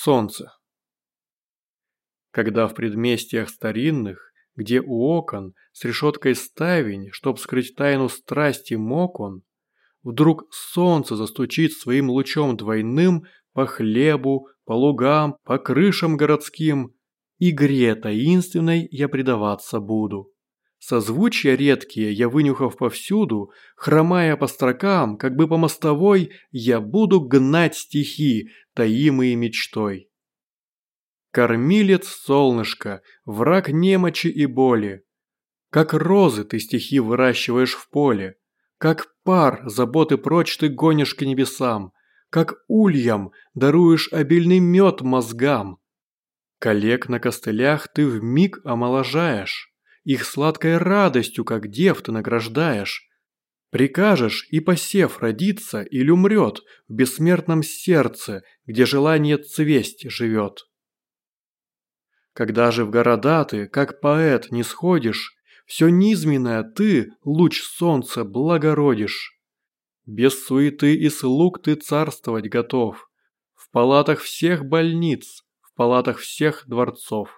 Солнце. Когда в предместьях старинных, где у окон с решеткой ставень, чтоб скрыть тайну страсти мог он, вдруг солнце застучит своим лучом двойным по хлебу, по лугам, по крышам городским, игре таинственной я предаваться буду. Созвучья редкие я вынюхав повсюду, хромая по строкам, как бы по мостовой, я буду гнать стихи, таимые мечтой. Кормилец солнышко, враг немочи и боли. Как розы ты стихи выращиваешь в поле, как пар заботы прочь ты гонишь к небесам, как ульям даруешь обильный мед мозгам. Коллег на костылях ты в миг омоложаешь, их сладкой радостью, как дев, ты награждаешь. Прикажешь, и посев родится или умрет в бессмертном сердце, где желание цвесть живет. Когда же в города ты, как поэт, не сходишь, все низменное ты, луч солнца, благородишь. Без суеты и слуг ты царствовать готов, в палатах всех больниц, в палатах всех дворцов.